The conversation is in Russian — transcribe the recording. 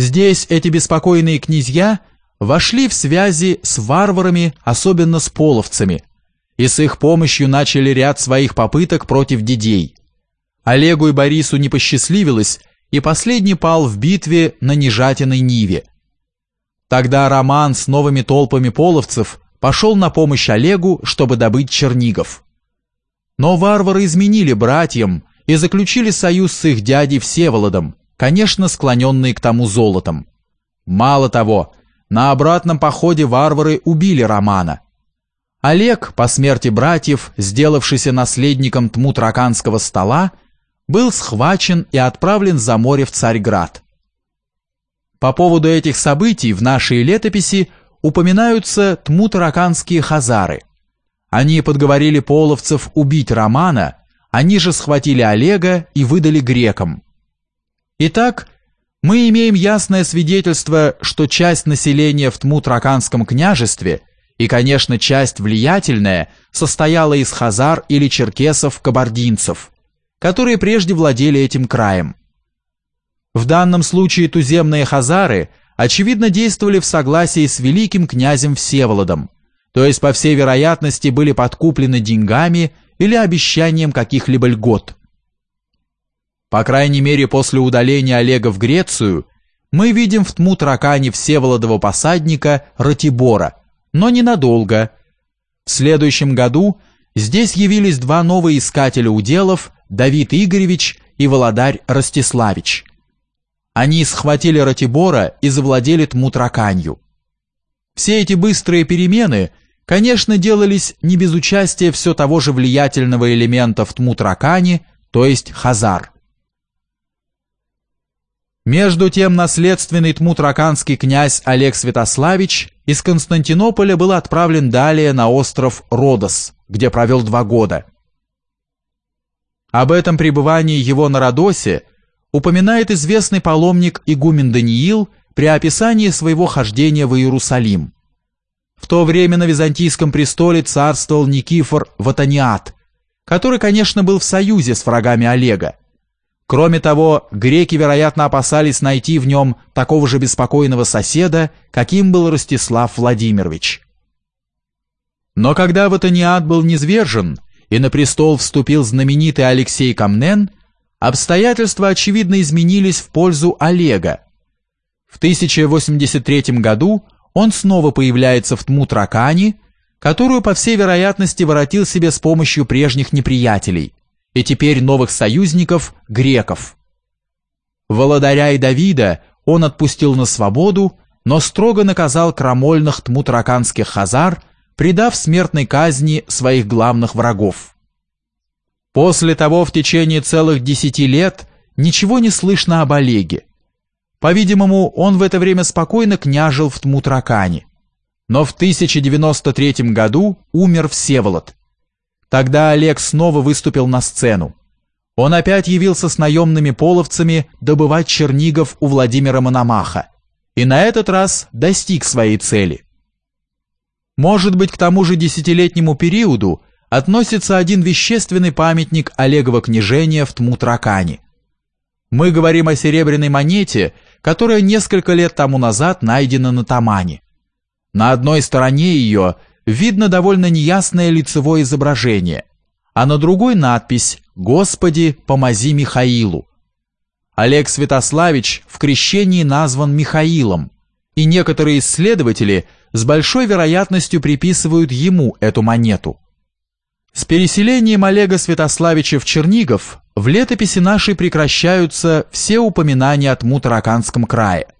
Здесь эти беспокойные князья вошли в связи с варварами, особенно с половцами, и с их помощью начали ряд своих попыток против дидей. Олегу и Борису не посчастливилось, и последний пал в битве на Нежатиной Ниве. Тогда Роман с новыми толпами половцев пошел на помощь Олегу, чтобы добыть Чернигов. Но варвары изменили братьям и заключили союз с их дядей Всеволодом, конечно, склоненные к тому золотом. Мало того, на обратном походе варвары убили Романа. Олег, по смерти братьев, сделавшийся наследником Тмутраканского стола, был схвачен и отправлен за море в Царьград. По поводу этих событий в нашей летописи упоминаются тмутараканские хазары. Они подговорили половцев убить Романа, они же схватили Олега и выдали грекам. Итак, мы имеем ясное свидетельство, что часть населения в Тмутраканском княжестве и, конечно, часть влиятельная состояла из хазар или черкесов-кабардинцев – которые прежде владели этим краем. В данном случае туземные хазары, очевидно, действовали в согласии с великим князем Всеволодом, то есть, по всей вероятности, были подкуплены деньгами или обещанием каких-либо льгот. По крайней мере, после удаления Олега в Грецию, мы видим в тму таракане Всеволодова посадника Ратибора, но ненадолго. В следующем году здесь явились два новые искателя уделов Давид Игоревич и Володарь Ростиславич. Они схватили Ратибора и завладели Тмутраканью. Все эти быстрые перемены, конечно, делались не без участия все того же влиятельного элемента в Тмутракане, то есть Хазар. Между тем наследственный тмутраканский князь Олег Святославич из Константинополя был отправлен далее на остров Родос, где провел два года – об этом пребывании его на Родосе упоминает известный паломник игумен Даниил при описании своего хождения в Иерусалим. В то время на византийском престоле царствовал Никифор Ватаниат, который, конечно, был в союзе с врагами Олега. Кроме того, греки, вероятно, опасались найти в нем такого же беспокойного соседа, каким был Ростислав Владимирович. Но когда Ватаниат был низвержен, и на престол вступил знаменитый Алексей Камнен, обстоятельства очевидно изменились в пользу Олега. В 1083 году он снова появляется в Тмутракане, которую, по всей вероятности, воротил себе с помощью прежних неприятелей, и теперь новых союзников – греков. Володаря и Давида он отпустил на свободу, но строго наказал крамольных тмутраканских хазар – предав смертной казни своих главных врагов. После того в течение целых десяти лет ничего не слышно об Олеге. По-видимому, он в это время спокойно княжил в Тмутракане. Но в 1093 году умер Всеволод. Тогда Олег снова выступил на сцену. Он опять явился с наемными половцами добывать Чернигов у Владимира Мономаха. И на этот раз достиг своей цели – может быть, к тому же десятилетнему периоду относится один вещественный памятник Олегова княжения в Тмутракане. Мы говорим о серебряной монете, которая несколько лет тому назад найдена на Тамане. На одной стороне ее видно довольно неясное лицевое изображение, а на другой надпись «Господи, помози Михаилу». Олег Святославич в крещении назван Михаилом, и некоторые исследователи – с большой вероятностью приписывают ему эту монету. С переселением Олега Святославича в Чернигов в летописи нашей прекращаются все упоминания о Тмутараканском крае –